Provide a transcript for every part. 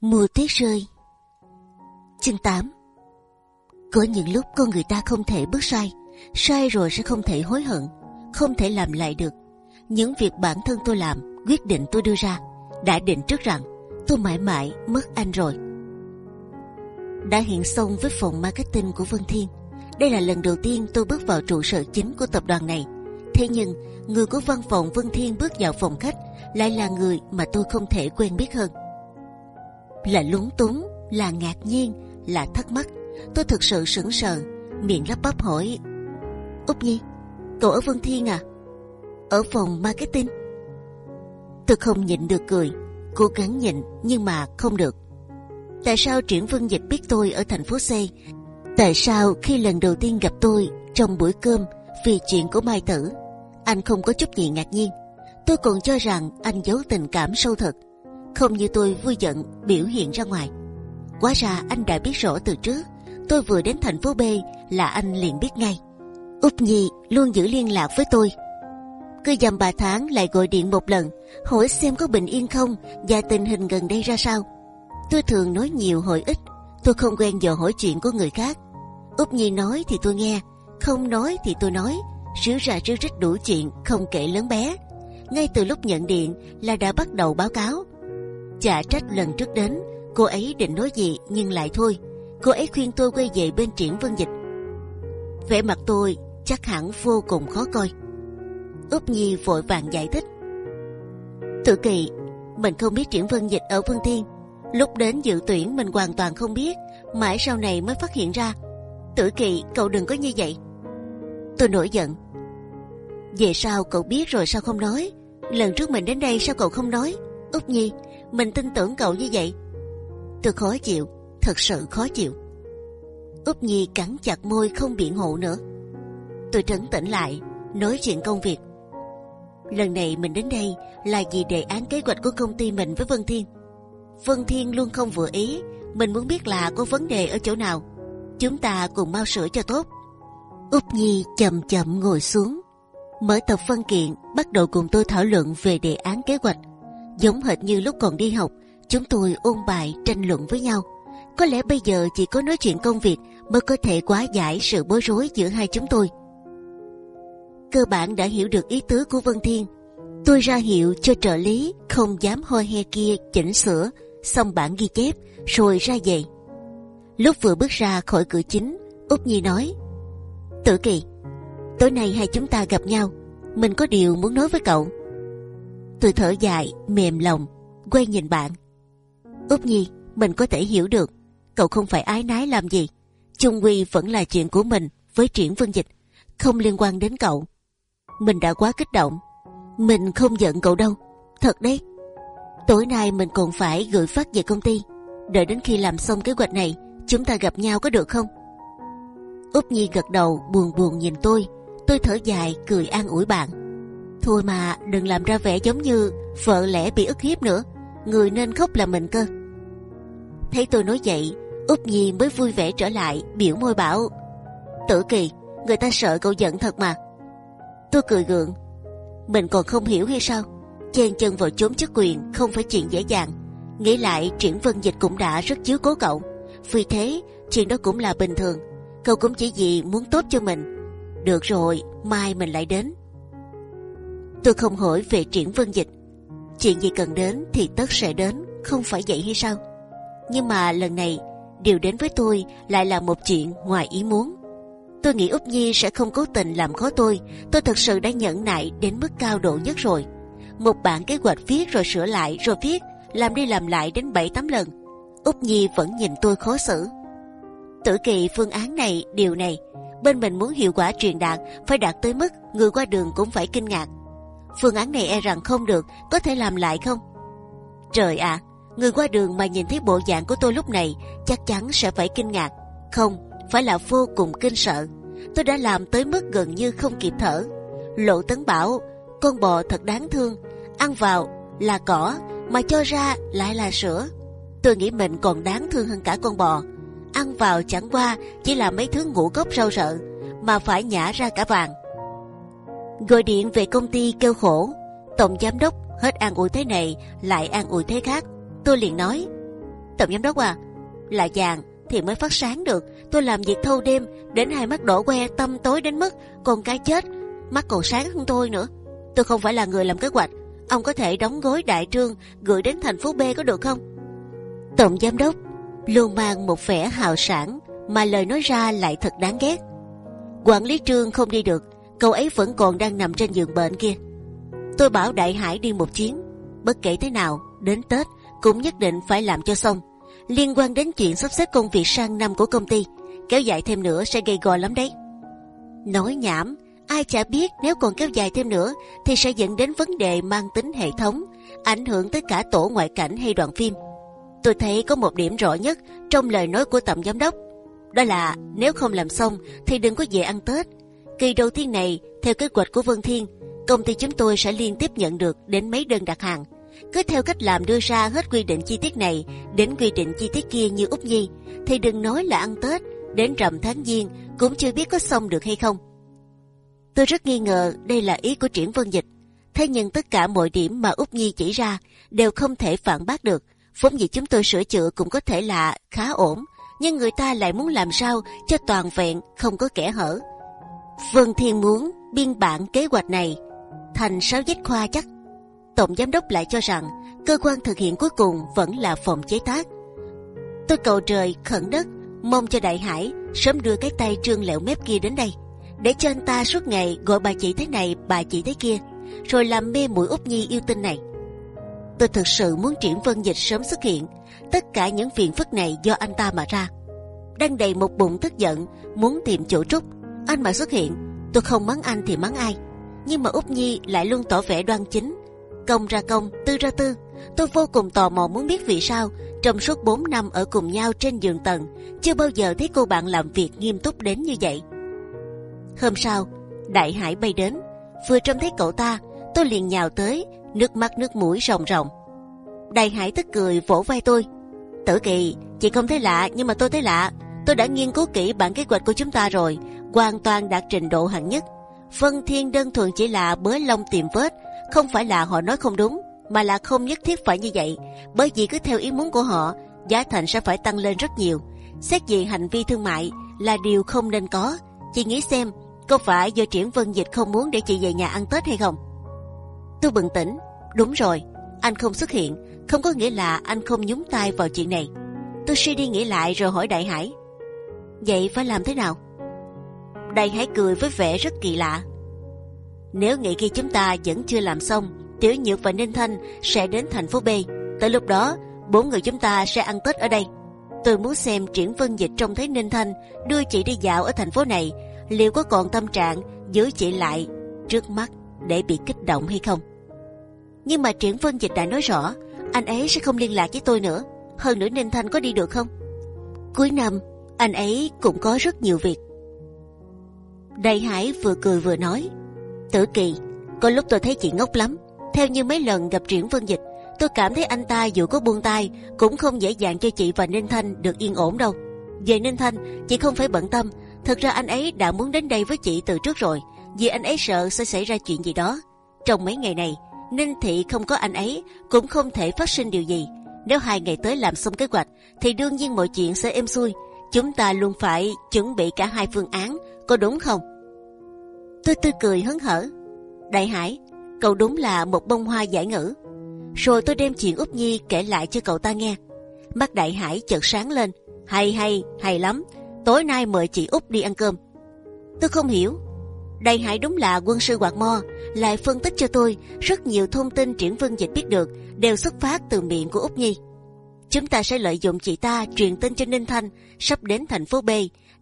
Mùa tuyết rơi. Chương 8 Có những lúc con người ta không thể bước sai Sai rồi sẽ không thể hối hận, Không thể làm lại được. Những việc bản thân tôi làm, Quyết định tôi đưa ra, Đã định trước rằng tôi mãi mãi mất anh rồi. Đã hiện xong với phòng marketing của Vân Thiên, Đây là lần đầu tiên tôi bước vào trụ sở chính của tập đoàn này. Thế nhưng, người của văn phòng Vân Thiên bước vào phòng khách Lại là người mà tôi không thể quen biết hơn là lúng túng, là ngạc nhiên, là thắc mắc. Tôi thực sự sững sờ, miệng lắp bắp hỏi: Úc Nhi, cậu ở Vân Thiên à? Ở phòng marketing? Tôi không nhịn được cười, cố gắng nhịn nhưng mà không được. Tại sao Triển Vân Dịch biết tôi ở thành phố C? Tại sao khi lần đầu tiên gặp tôi trong buổi cơm vì chuyện của Mai Tử, anh không có chút gì ngạc nhiên? Tôi còn cho rằng anh giấu tình cảm sâu thật không như tôi vui giận biểu hiện ra ngoài. Quá ra anh đã biết rõ từ trước. Tôi vừa đến thành phố B là anh liền biết ngay. Úc Nhi luôn giữ liên lạc với tôi. Cứ dầm bà tháng lại gọi điện một lần, hỏi xem có bình yên không và tình hình gần đây ra sao. Tôi thường nói nhiều hỏi ít. Tôi không quen dò hỏi chuyện của người khác. Úc Nhi nói thì tôi nghe, không nói thì tôi nói. Rứa ra rứa rít đủ chuyện, không kể lớn bé. Ngay từ lúc nhận điện là đã bắt đầu báo cáo Chả trách lần trước đến cô ấy định nói gì nhưng lại thôi. Cô ấy khuyên tôi quay về bên triển vân dịch. vẻ mặt tôi chắc hẳn vô cùng khó coi. Úp Nhi vội vàng giải thích. Tự kỳ, mình không biết triển vân dịch ở Vân Thiên. Lúc đến dự tuyển mình hoàn toàn không biết, mãi sau này mới phát hiện ra. Tử kỳ, cậu đừng có như vậy. Tôi nổi giận. Về sao cậu biết rồi sao không nói? Lần trước mình đến đây sao cậu không nói? Úc Nhi, mình tin tưởng cậu như vậy. Tôi khó chịu, thật sự khó chịu. Úp Nhi cắn chặt môi không biện hộ nữa. Tôi trấn tĩnh lại, nói chuyện công việc. Lần này mình đến đây là vì đề án kế hoạch của công ty mình với Vân Thiên. Vân Thiên luôn không vừa ý, mình muốn biết là có vấn đề ở chỗ nào. Chúng ta cùng mau sửa cho tốt. Úp Nhi chậm chậm ngồi xuống, mở tập văn kiện, bắt đầu cùng tôi thảo luận về đề án kế hoạch giống hệt như lúc còn đi học, chúng tôi ôn bài, tranh luận với nhau. Có lẽ bây giờ chỉ có nói chuyện công việc mới có thể quá giải sự bối rối giữa hai chúng tôi. Cơ bản đã hiểu được ý tứ của Vân Thiên. Tôi ra hiệu cho trợ lý không dám hoi he kia chỉnh sửa, xong bản ghi chép, rồi ra về. Lúc vừa bước ra khỏi cửa chính út nhi nói, tử kỳ, tối nay hai chúng ta gặp nhau. Mình có điều muốn nói với cậu. Tôi thở dài, mềm lòng, quay nhìn bạn. Úc Nhi, mình có thể hiểu được, cậu không phải ái nái làm gì. Trung quy vẫn là chuyện của mình với triển vân dịch, không liên quan đến cậu. Mình đã quá kích động, mình không giận cậu đâu, thật đấy. Tối nay mình còn phải gửi phát về công ty, đợi đến khi làm xong kế hoạch này, chúng ta gặp nhau có được không? Úc Nhi gật đầu buồn buồn nhìn tôi, tôi thở dài cười an ủi bạn. Thôi mà đừng làm ra vẻ giống như vợ lẽ bị ức hiếp nữa. Người nên khóc là mình cơ. Thấy tôi nói vậy, Úp Nhi mới vui vẻ trở lại, biểu môi bảo: Tử Kỳ, người ta sợ cậu giận thật mà. Tôi cười gượng, mình còn không hiểu hay sao? Chen chân vào chốn chức quyền không phải chuyện dễ dàng. Nghĩ lại triển vân dịch cũng đã rất chiếu cố cậu, vì thế chuyện đó cũng là bình thường. Cậu cũng chỉ vì muốn tốt cho mình. Được rồi, mai mình lại đến. Tôi không hỏi về triển vân dịch. Chuyện gì cần đến thì tất sẽ đến, không phải vậy hay sao? Nhưng mà lần này điều đến với tôi lại là một chuyện ngoài ý muốn. Tôi nghĩ Úc Nhi sẽ không cố tình làm khó tôi. Tôi thật sự đã nhẫn nại đến mức cao độ nhất rồi. Một bản kế hoạch viết rồi sửa lại rồi viết, làm đi làm lại đến 7 tám lần. Úc Nhi vẫn nhìn tôi khó xử. Tử kỳ phương án này, điều này, bên mình muốn hiệu quả truyền đạt phải đạt tới mức người qua đường cũng phải kinh ngạc phương án này e rằng không được, có thể làm lại không? Trời ạ, người qua đường mà nhìn thấy bộ dạng của tôi lúc này chắc chắn sẽ phải kinh ngạc, không, phải là vô cùng kinh sợ. Tôi đã làm tới mức gần như không kịp thở. Lộ Tấn bảo, con bò thật đáng thương, ăn vào là cỏ mà cho ra lại là sữa. Tôi nghĩ mình còn đáng thương hơn cả con bò. Ăn vào chẳng qua chỉ là mấy thứ ngũ cốc rau rợ mà phải nhả ra cả vàng gọi điện về công ty kêu khổ tổng giám đốc hết an ủi thế này lại an ủi thế khác tôi liền nói tổng giám đốc à, là vàng thì mới phát sáng được. Tôi làm việc thâu đêm đến hai mắt đổ que tâm tối đến mức còn cái chết mắt còn sáng hơn tôi nữa. Tôi không phải là người làm kế hoạch. Ông có thể đóng gói đại trương gửi đến thành phố B có được không? Tổng giám đốc luôn mang một vẻ hào sản mà lời nói ra lại thật đáng ghét. Quản lý trương không đi được, cậu ấy vẫn còn đang nằm trên giường bệnh kia. Tôi bảo Đại Hải đi một chuyến, bất kể thế nào đến Tết cũng nhất định phải làm cho xong. Liên quan đến chuyện sắp xếp công việc sang năm của công ty, kéo dài thêm nữa sẽ gây gò lắm đấy. Nói nhảm, ai chả biết nếu còn kéo dài thêm nữa thì sẽ dẫn đến vấn đề mang tính hệ thống, ảnh hưởng tới cả tổ ngoại cảnh hay đoạn phim. Tôi thấy có một điểm rõ nhất trong lời nói của tổng giám đốc, đó là nếu không làm xong thì đừng có về ăn Tết. Kỳ đầu tiên này, theo kế hoạch của Vân Thiên, công ty chúng tôi sẽ liên tiếp nhận được đến mấy đơn đặt hàng. Cứ theo cách làm đưa ra hết quy định chi tiết này đến quy định chi tiết kia như úc nhi, thì đừng nói là ăn Tết, đến rằm tháng giêng cũng chưa biết có xong được hay không. Tôi rất nghi ngờ đây là ý của triển vân dịch. Thế nhưng tất cả mọi điểm mà úc nhi chỉ ra đều không thể phản bác được. Vốn dĩ chúng tôi sửa chữa cũng có thể là khá ổn, nhưng người ta lại muốn làm sao cho toàn vẹn, không có kẻ hở. Vân Thiên muốn biên bản kế hoạch này thành sáu dách khoa chắc. Tổng giám đốc lại cho rằng cơ quan thực hiện cuối cùng vẫn là phòng chế tác. Tôi cầu trời khẩn đất, mong cho đại hải sớm đưa cái tay trương lẹo mép kia đến đây, để cho anh ta suốt ngày gọi bà chị thế này, bà chị thế kia, rồi làm mê mũi út nhi yêu tinh này tôi thực sự muốn triển vân dịch sớm xuất hiện, tất cả những phiền phức này do anh ta mà ra đang đầy một bụng tức giận, muốn tìm chỗ trúc anh mà xuất hiện, tôi không mắng anh thì mắng ai. Nhưng mà út nhi lại luôn tỏ vẻ đoan chính. Công ra công, tư ra tư. Tôi vô cùng tò mò muốn biết vì sao, trong suốt 4 năm ở cùng nhau trên giường tầng, chưa bao giờ thấy cô bạn làm việc nghiêm túc đến như vậy. Hôm sau, đại hải bay đến. Vừa trông thấy cậu ta, tôi liền nhào tới, nước mắt nước mũi ròng ròng. Đại hải tức cười vỗ vai tôi. Tử kỳ, chị không thấy lạ, nhưng mà tôi thấy lạ. Tôi đã nghiên cứu kỹ bản kế hoạch của chúng ta rồi hoàn toàn đạt trình độ hạng nhất. Vân thiên đơn thuần chỉ là bới lông tìm vết, không phải là họ nói không đúng, mà là không nhất thiết phải như vậy. Bởi vì cứ theo ý muốn của họ, giá thành sẽ phải tăng lên rất nhiều. Xét về hành vi thương mại là điều không nên có. Chị nghĩ xem, có phải do triển vân dịch không muốn để chị về nhà ăn tết hay không? Tôi bừng tỉnh. Đúng rồi, anh không xuất hiện, không có nghĩa là anh không nhúng tay vào chuyện này. Tôi suy đi nghĩ lại rồi hỏi đại hải. Vậy phải làm thế nào? Đây hãy cười với vẻ rất kỳ lạ. Nếu nghĩ khi chúng ta vẫn chưa làm xong, tiểu nhược và ninh thanh sẽ đến thành phố b. Tới lúc đó, bốn người chúng ta sẽ ăn tết ở đây. Tôi muốn xem triển vân dịch trông thấy ninh thanh đưa chị đi dạo ở thành phố này, liệu có còn tâm trạng giữ chị lại trước mắt để bị kích động hay không? Nhưng mà triển vân dịch đã nói rõ, anh ấy sẽ không liên lạc với tôi nữa. Hơn nữa ninh thanh có đi được không? Cuối năm, anh ấy cũng có rất nhiều việc đại hải vừa cười vừa nói, tử kỳ, có lúc tôi thấy chị ngốc lắm. Theo như mấy lần gặp triển vân dịch, tôi cảm thấy anh ta dù có buông tay cũng không dễ dàng cho chị và ninh thanh được yên ổn đâu. Về ninh thanh, chị không phải bận tâm. Thực ra anh ấy đã muốn đến đây với chị từ trước rồi. Vì anh ấy sợ sẽ xảy ra chuyện gì đó. Trong mấy ngày này, ninh thị không có anh ấy cũng không thể phát sinh điều gì. Nếu hai ngày tới làm xong kế hoạch, thì đương nhiên mọi chuyện sẽ êm xuôi. Chúng ta luôn phải chuẩn bị cả hai phương án có đúng không? Tôi tươi cười hớn hở. Đại hải, cậu đúng là một bông hoa giải ngữ. Rồi tôi đem chuyện úc nhi kể lại cho cậu ta nghe. Mắt đại hải chợt sáng lên. Hay hay hay lắm. Tối nay mời chị úc đi ăn cơm. Tôi không hiểu. Đại hải đúng là quân sư quạt mo, lại phân tích cho tôi rất nhiều thông tin triển vân dịch biết được đều xuất phát từ miệng của úc nhi. Chúng ta sẽ lợi dụng chị ta truyền tin cho ninh thanh sắp đến thành phố b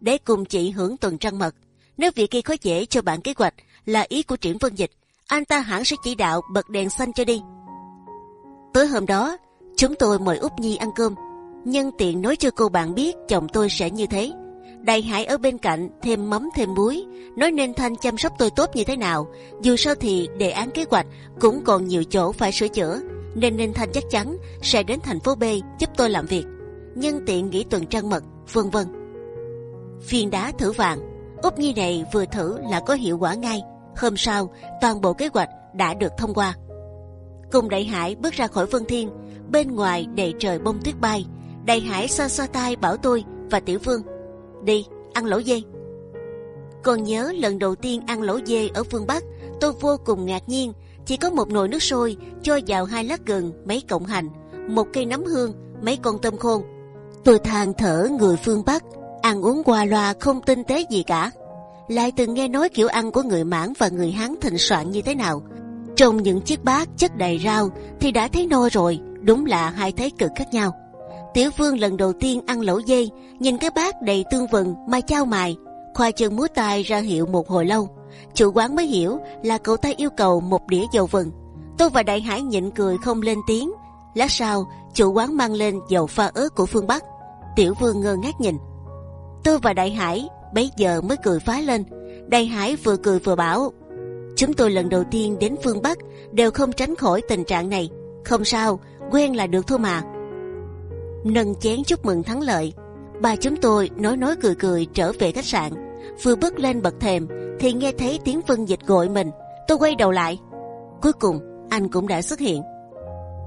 để cùng chị hưởng tuần trăng mật. Nếu việc kia khó dễ cho bạn kế hoạch, là ý của triển vân dịch, anh ta hẳn sẽ chỉ đạo bật đèn xanh cho đi. Tối hôm đó, chúng tôi mời Úc nhi ăn cơm. Nhân tiện nói cho cô bạn biết chồng tôi sẽ như thế. Đại hải ở bên cạnh thêm mắm thêm muối, nói nên thanh chăm sóc tôi tốt như thế nào. Dù sao thì đề án kế hoạch cũng còn nhiều chỗ phải sửa chữa, nên nên thanh chắc chắn sẽ đến thành phố b giúp tôi làm việc. Nhân tiện nghỉ tuần trăng mật, vân vân phiên đá thử vàng úp nhi này vừa thử là có hiệu quả ngay hôm sau toàn bộ kế hoạch đã được thông qua cùng đại hải bước ra khỏi vân thiên bên ngoài đầy trời bông tuyết bay Đại Hải xoa xoa tay bảo tôi và Tiểu Vương đi ăn lẩu dê. Còn nhớ lần đầu tiên ăn lẩu dê ở phương Bắc, tôi vô cùng ngạc nhiên. Chỉ có một nồi nước sôi, cho vào hai lát gừng, mấy cọng hành, một cây nấm hương, mấy con tôm khôn. Tôi than thở người phương Bắc ăn uống qua loa không tinh tế gì cả. Lại từng nghe nói kiểu ăn của người Mãn và người Hán thịnh soạn như thế nào. Trong những chiếc bát chất đầy rau thì đã thấy no rồi, đúng là hai thế cực khác nhau. Tiểu Vương lần đầu tiên ăn lẩu dây, nhìn cái bát đầy tương vừng mà trao mài, khoa chân múa tay ra hiệu một hồi lâu. Chủ quán mới hiểu là cậu ta yêu cầu một đĩa dầu vừng. Tôi và Đại Hải nhịn cười không lên tiếng. Lát sau, chủ quán mang lên dầu pha ớt của phương Bắc. Tiểu Vương ngơ ngác nhìn. Tôi và Đại Hải bấy giờ mới cười phá lên. Đại Hải vừa cười vừa bảo: chúng tôi lần đầu tiên đến phương Bắc đều không tránh khỏi tình trạng này. Không sao, quen là được thôi mà nâng chén chúc mừng thắng lợi. Ba chúng tôi nói nói cười cười trở về khách sạn. Vừa bước lên bậc thềm thì nghe thấy tiếng Vân Dịch gọi mình. Tôi quay đầu lại. Cuối cùng anh cũng đã xuất hiện.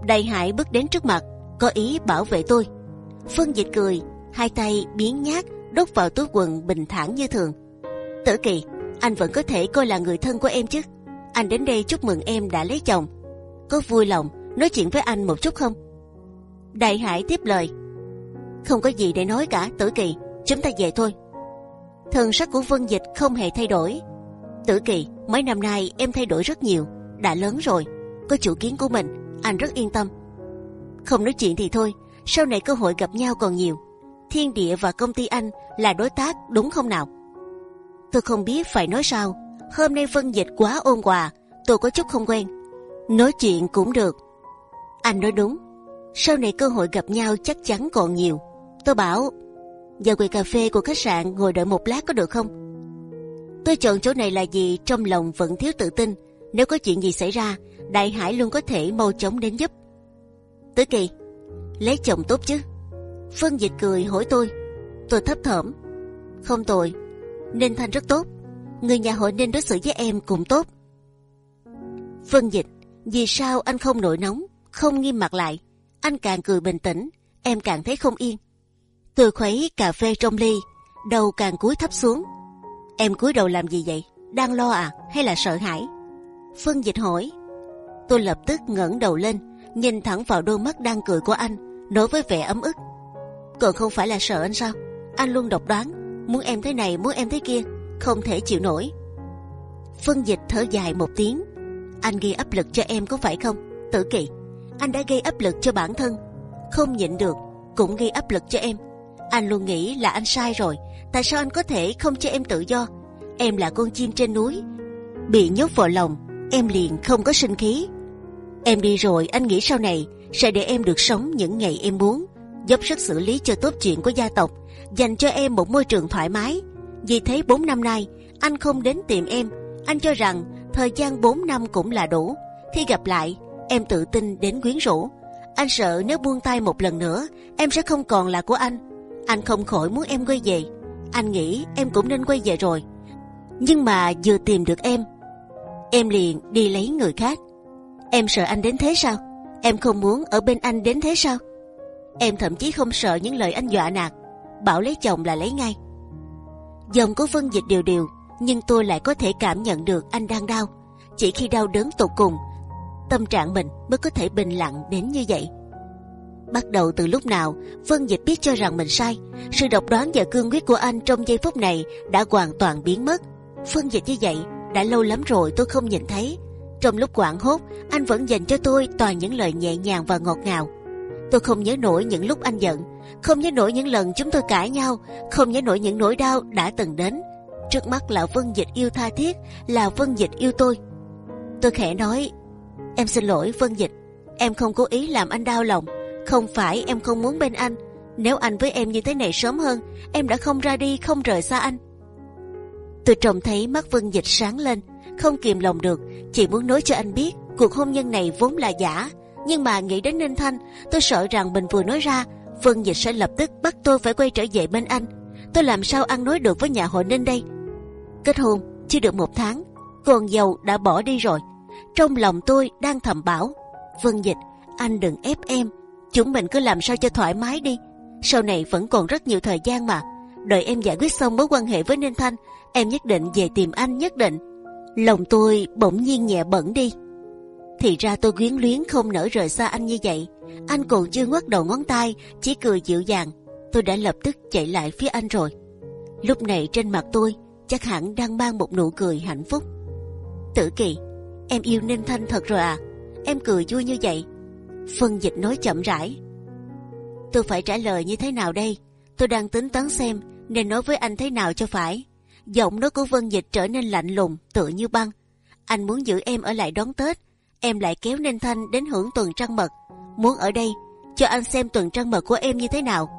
Đại Hải bước đến trước mặt, có ý bảo vệ tôi. Vân Dịch cười, hai tay biến nhát đốt vào túi quần bình thản như thường. Tử Kỳ, anh vẫn có thể coi là người thân của em chứ? Anh đến đây chúc mừng em đã lấy chồng. Có vui lòng nói chuyện với anh một chút không? Đại Hải tiếp lời, không có gì để nói cả, Tử Kỳ, chúng ta về thôi. Thần sắc của Vân Dịch không hề thay đổi. Tử Kỳ, mấy năm nay em thay đổi rất nhiều, đã lớn rồi, có chủ kiến của mình, anh rất yên tâm. Không nói chuyện thì thôi, sau này cơ hội gặp nhau còn nhiều. Thiên địa và công ty anh là đối tác đúng không nào? Tôi không biết phải nói sao. Hôm nay Vân Dịch quá ôn hòa, tôi có chút không quen. Nói chuyện cũng được. Anh nói đúng, sau này cơ hội gặp nhau chắc chắn còn nhiều. Tôi bảo, vào quầy cà phê của khách sạn ngồi đợi một lát có được không? Tôi chọn chỗ này là vì trong lòng vẫn thiếu tự tin. Nếu có chuyện gì xảy ra, Đại Hải luôn có thể mau chóng đến giúp. Tứ Kỳ, lấy chồng tốt chứ? Phương Dịch cười hỏi tôi. Tôi thấp thỏm. Không tồi, nên Thanh rất tốt. Người nhà hội nên đối xử với em cũng tốt. Phương Dịch, vì sao anh không nổi nóng, không nghiêm mặt lại? Anh càng cười bình tĩnh, em càng thấy không yên. Tôi khuấy cà phê trong ly, đầu càng cúi thấp xuống. Em cúi đầu làm gì vậy? Đang lo à, hay là sợ hãi? Phân Dịch hỏi. Tôi lập tức ngẩng đầu lên, nhìn thẳng vào đôi mắt đang cười của anh, nói với vẻ ấm ức. Còn không phải là sợ anh sao? Anh luôn độc đoán, muốn em thế này, muốn em thế kia, không thể chịu nổi. Phân Dịch thở dài một tiếng. Anh gây áp lực cho em có phải không? Tử Kỳ anh đã gây áp lực cho bản thân, không nhịn được cũng gây áp lực cho em. Anh luôn nghĩ là anh sai rồi. Tại sao anh có thể không cho em tự do? Em là con chim trên núi, bị nhốt vào lòng, em liền không có sinh khí. Em đi rồi, anh nghĩ sau này sẽ để em được sống những ngày em muốn, dốc sức xử lý cho tốt chuyện của gia tộc, dành cho em một môi trường thoải mái. Vì thế 4 năm nay anh không đến tìm em, anh cho rằng thời gian 4 năm cũng là đủ. Khi gặp lại, em tự tin đến quyến rũ. Anh sợ nếu buông tay một lần nữa, em sẽ không còn là của anh. Anh không khỏi muốn em quay về. Anh nghĩ em cũng nên quay về rồi. Nhưng mà vừa tìm được em, em liền đi lấy người khác. Em sợ anh đến thế sao? Em không muốn ở bên anh đến thế sao? Em thậm chí không sợ những lời anh dọa nạt, bảo lấy chồng là lấy ngay. Dòng của Vân Dịch điều điều, nhưng tôi lại có thể cảm nhận được anh đang đau. Chỉ khi đau đớn tột cùng tâm trạng mình mới có thể bình lặng đến như vậy. Bắt đầu từ lúc nào, Vân Dịch biết cho rằng mình sai. Sự độc đoán và cương quyết của anh trong giây phút này đã hoàn toàn biến mất. Vân Dịch như vậy đã lâu lắm rồi tôi không nhìn thấy. Trong lúc quảng hốt, anh vẫn dành cho tôi toàn những lời nhẹ nhàng và ngọt ngào. Tôi không nhớ nổi những lúc anh giận, không nhớ nổi những lần chúng tôi cãi nhau, không nhớ nổi những nỗi đau đã từng đến. Trước mắt là Vân Dịch yêu tha thiết, là Vân Dịch yêu tôi. Tôi khẽ nói Em xin lỗi Vân Dịch, em không cố ý làm anh đau lòng. Không phải em không muốn bên anh. Nếu anh với em như thế này sớm hơn, em đã không ra đi, không rời xa anh. Tôi trông thấy mắt Vân Dịch sáng lên, không kìm lòng được, chỉ muốn nói cho anh biết cuộc hôn nhân này vốn là giả. Nhưng mà nghĩ đến Ninh Thanh, tôi sợ rằng mình vừa nói ra, Vân Dịch sẽ lập tức bắt tôi phải quay trở về bên anh. Tôi làm sao ăn nói được với nhà hội Ninh đây? Kết hôn chưa được một tháng, còn giàu đã bỏ đi rồi trong lòng tôi đang thầm bảo Vân Dịch anh đừng ép em chúng mình cứ làm sao cho thoải mái đi Sau này vẫn còn rất nhiều thời gian mà. Đợi em giải quyết xong mối quan hệ với Ninh Thanh, em nhất định về tìm anh nhất định. Lòng tôi bỗng nhiên nhẹ bẩn đi. Thì ra tôi quyến luyến không nỡ rời xa anh như vậy. Anh còn chưa ngoắt đầu ngón tay, chỉ cười dịu dàng. Tôi đã lập tức chạy lại phía anh rồi. Lúc này trên mặt tôi chắc hẳn đang mang một nụ cười hạnh phúc. Tử Kỳ, em yêu Ninh Thanh thật rồi à? Em cười vui như vậy. Phân Dịch nói chậm rãi. Tôi phải trả lời như thế nào đây? Tôi đang tính toán xem nên nói với anh thế nào cho phải. Giọng nói của Vân Dịch trở nên lạnh lùng, tựa như băng. Anh muốn giữ em ở lại đón Tết, em lại kéo Ninh Thanh đến hưởng tuần trăng mật. Muốn ở đây cho anh xem tuần trăng mật của em như thế nào.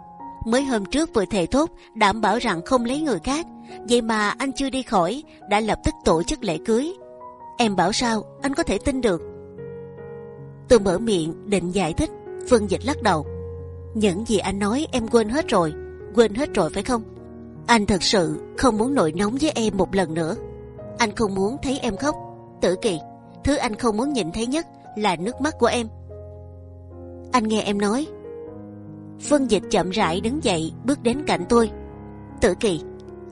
Mới hôm trước vừa thề thốt đảm bảo rằng không lấy người khác, vậy mà anh chưa đi khỏi đã lập tức tổ chức lễ cưới. Em bảo sao anh có thể tin được? Tôi mở miệng định giải thích, phương Dịch lắc đầu. Những gì anh nói em quên hết rồi, quên hết rồi phải không? Anh thật sự không muốn nổi nóng với em một lần nữa. Anh không muốn thấy em khóc. Tử Kỳ, thứ anh không muốn nhìn thấy nhất là nước mắt của em. Anh nghe em nói. Vân Dịch chậm rãi đứng dậy, bước đến cạnh tôi. Tử Kỳ,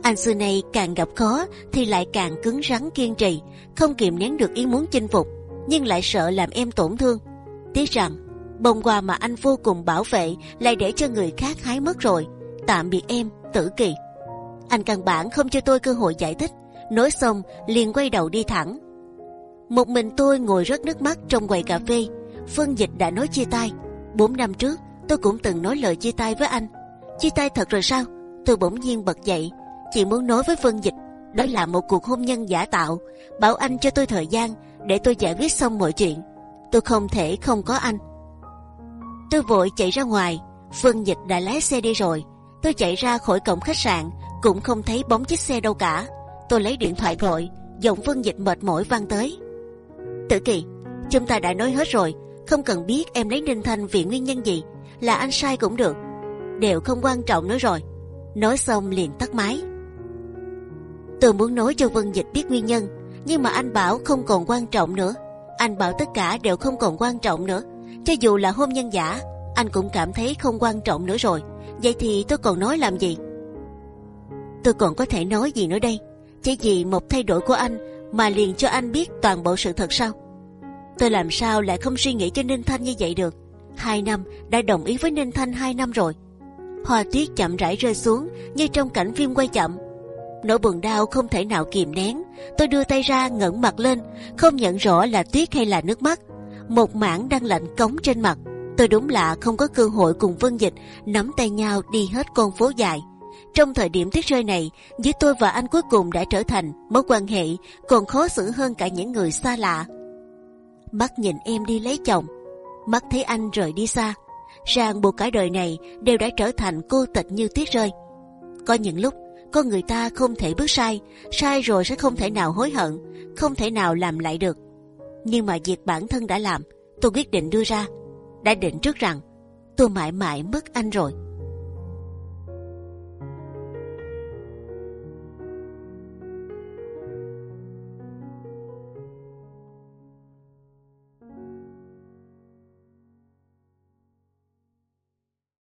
anh xưa nay càng gặp khó thì lại càng cứng rắn kiên trì, không kiềm nén được ý muốn chinh phục, nhưng lại sợ làm em tổn thương. Tiếc rằng bông hoa mà anh vô cùng bảo vệ lại để cho người khác hái mất rồi. Tạm biệt em, Tử Kỳ. Anh căn bản không cho tôi cơ hội giải thích. Nói xong liền quay đầu đi thẳng. Một mình tôi ngồi rớt nước mắt trong quầy cà phê. Phân dịch đã nói chia tay. Bốn năm trước tôi cũng từng nói lời chia tay với anh. Chia tay thật rồi sao? Tôi bỗng nhiên bật dậy. Chỉ muốn nói với Phân dịch đó là một cuộc hôn nhân giả tạo. Bảo anh cho tôi thời gian để tôi giải quyết xong mọi chuyện. Tôi không thể không có anh. Tôi vội chạy ra ngoài. Phân dịch đã lái xe đi rồi. Tôi chạy ra khỏi cổng khách sạn cũng không thấy bóng chiếc xe đâu cả. Tôi lấy điện thoại gọi, giọng Vân Dịch mệt mỏi vang tới. Tử Kỳ, chúng ta đã nói hết rồi, không cần biết em lấy Ninh Thanh vì nguyên nhân gì, là anh sai cũng được, đều không quan trọng nữa rồi. Nói xong liền tắt máy. Tôi muốn nói cho Vân Dịch biết nguyên nhân, nhưng mà anh bảo không còn quan trọng nữa. Anh bảo tất cả đều không còn quan trọng nữa, cho dù là hôn nhân giả, anh cũng cảm thấy không quan trọng nữa rồi. Vậy thì tôi còn nói làm gì? tôi còn có thể nói gì nữa đây? Chỉ vì một thay đổi của anh mà liền cho anh biết toàn bộ sự thật sao? Tôi làm sao lại không suy nghĩ cho Ninh Thanh như vậy được? Hai năm đã đồng ý với Ninh Thanh hai năm rồi. Hoa tuyết chậm rãi rơi xuống như trong cảnh phim quay chậm. Nỗi buồn đau không thể nào kìm nén. Tôi đưa tay ra ngẩng mặt lên, không nhận rõ là tuyết hay là nước mắt. Một mảng đang lạnh cống trên mặt. Tôi đúng là không có cơ hội cùng Vân Dịch nắm tay nhau đi hết con phố dài. Trong thời điểm tuyết rơi này, giữa tôi và anh cuối cùng đã trở thành mối quan hệ còn khó xử hơn cả những người xa lạ. Mắt nhìn em đi lấy chồng, mắt thấy anh rời đi xa, ràng buộc cả đời này đều đã trở thành cô tịch như tuyết rơi. Có những lúc, con người ta không thể bước sai, sai rồi sẽ không thể nào hối hận, không thể nào làm lại được. Nhưng mà việc bản thân đã làm, tôi quyết định đưa ra, đã định trước rằng tôi mãi mãi mất anh rồi.